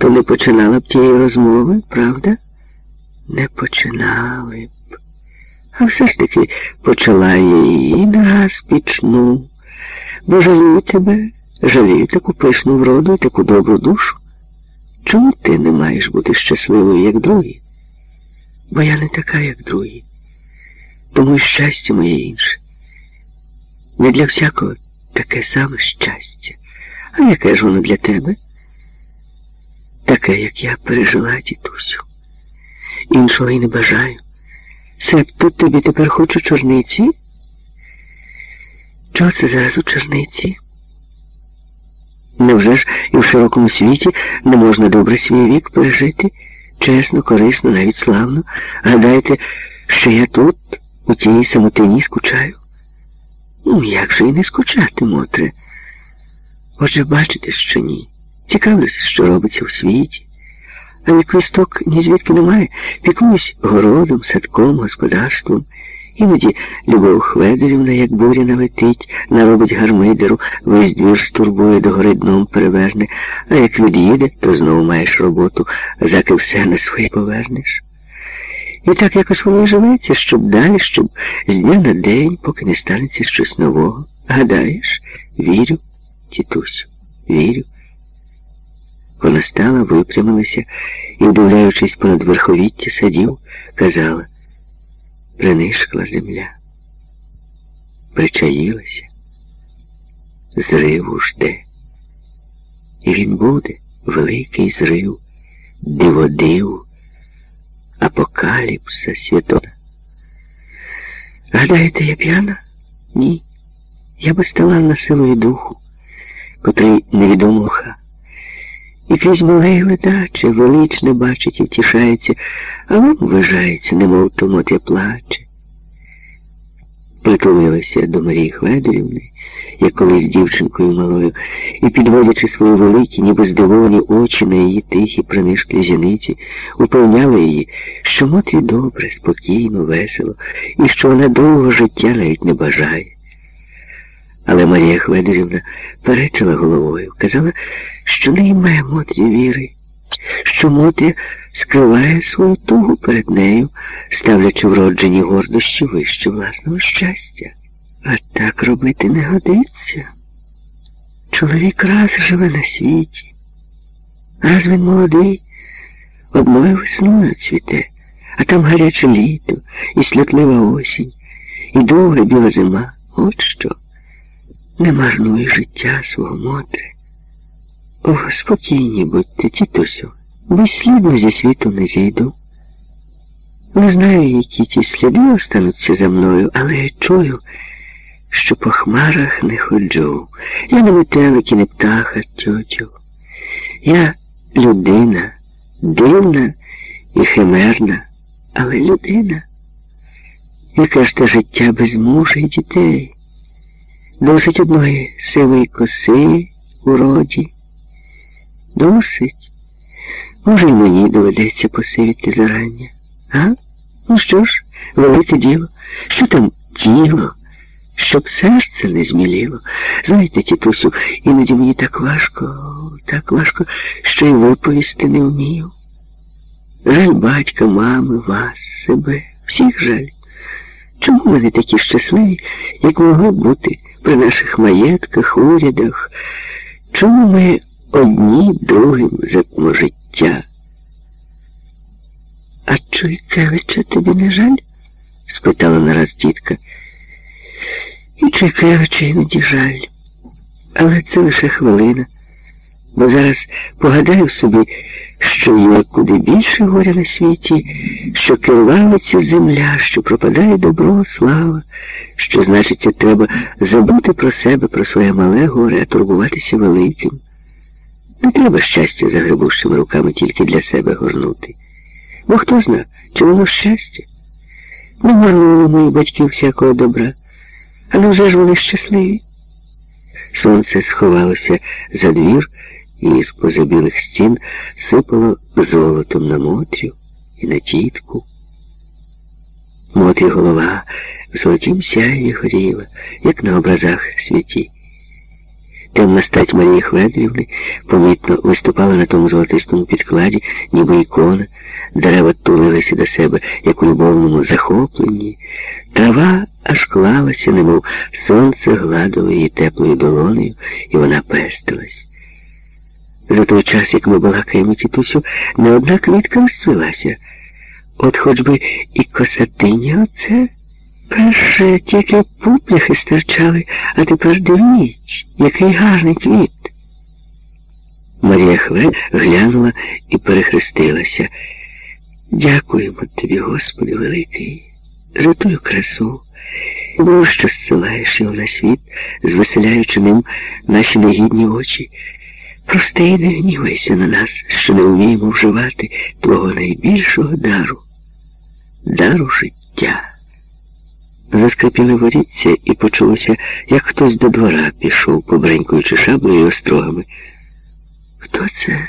то не починала б тієї розмови, правда? Не починали б. А все ж таки почала її і раз пічну. Бо жалію тебе, жалію таку пишну вроду і таку добру душу. Чому ти не маєш бути щасливою, як другі? Бо я не така, як другі. Тому щастя моє інше. Не для всякого таке саме щастя. А яке ж воно для тебе? Таке, як я пережила, дідусю. Іншого й не бажаю. Себто тобі тепер хочу чорниці? Чого це зараз у чорниці? Невже ж і в широкому світі не можна добре свій вік пережити? Чесно, корисно, навіть славно. Гадаєте, що я тут, у тій самотині, скучаю? Ну, як же і не скучати, Мотре? Отже, бачите, що ні. Цікавлюся, що робиться в світі. А від квісток ні звідки немає. Пікуюсь городом, садком, господарством. Іноді Любов Хведерівна, як буря налетить, наробить гармидеру, весь двір стурбує, догори дном переверне, а як від'їде, то знову маєш роботу, заки все на своє повернеш. І так якось воно живеться, щоб далі, щоб з дня на день, поки не станеться щось нового. Гадаєш, вірю, тітусю, вірю. Вона стала, випрямилася і, вдивляючись понад верховіття садів, казала принишкла земля, причаїлася, зриву жде. І він буде великий зрив, диводив, апокаліпса святона. Гадаєте, я п'яна? Ні. Я безталанна силою духу, котрий невідомо І крізь мале ледаче, величне бачить і втішається, а вам вважається, немов томотя плаче. Притулилася до Марії Хведорівни, як колись дівчинкою малою, і, підводячи свої великі, ніби здивовані очі на її тихі принишклі зіниці, упевняла її, що Мотрі добре, спокійно, весело, і що вона довго життя навіть не бажає. Але Марія Хведорівна перечила головою, казала, що не має Мотрі віри, що Мотря скриває свою тугу перед нею, ставлячи вроджені гордощі вище власного щастя. А так робити не годиться. Чоловік раз живе на світі, раз він молодий, одною весною цвіте, а там гаряче літо, і сльотлива осінь, і довга біла зима. От що. Не марнуй життя свого Мотре. О, спокійні будьте, тітусю, безслідно зі світу не зійду. Не знаю, які ті сліди остануться за мною, але я чую, що по хмарах не ходжу. Я не метелик і не птаха, тьотю. Я людина, дивна і химерна, але людина. Яке ж те життя без мужа і дітей? Досить одної сивої коси у роді. Досить. Може, й мені доведеться посивіти зарання. А? Ну що ж, велике діло. Що там тіло? Щоб серце не зміліло. Знаєте, тітусю, іноді мені так важко, так важко, що й виповісти не вмію. Жаль батька, мами, вас, себе, всіх жаль. Чому не такі щасливі, як могли бути при наших маєтках, урядах? Чому ми одні другим за життя? А Чуйкевича тобі не жаль? спитала нараз тітка. І Чуйкевича іноді жаль. Але це лише хвилина. Бо зараз погадаю собі, що є куди більше горя на світі, що кривавиться земля, що пропадає добро, слава, що, значиться, треба забути про себе, про своє мале горе, а турбуватися великим. Не треба щастя загребущими руками тільки для себе горнути. Бо хто зна, чи воно щастя? Не марнули мої батьки всякого добра, але вже ж вони щасливі. Сонце сховалося за двір і з поза білих стін сипало золотом на Мотрю і на тітку. Мотрі голова в золотім сяї горіла, як на образах святі. Темна стать Марії Хведрівни помітно виступала на тому золотистому підкладі, ніби ікона, дерева тулилися до себе, як у любовному захопленні. Трава аж клалася, немов сонце гладило її теплою долонею, і вона пестилась. За той час, як ми балакаємо тітусю, не одна квітка розцвілася. От хоч би і косатиня оце. Перше тільки пупляхи стирчали, а тепер дивніть, який гарний квіт. Марія Хве глянула і перехрестилася. Дякуємо тобі, Господи Великий, за тую красу. Бо що зсилаєш його на світ, звеселяючи ним наші негідні очі. Прости і не гнівайся на нас, що не вміємо вживати твого найбільшого дару, дару життя. Заскрипіли воріться і почулося, як хтось до двора пішов, побренькуючи шаблею і острогами. Хто це?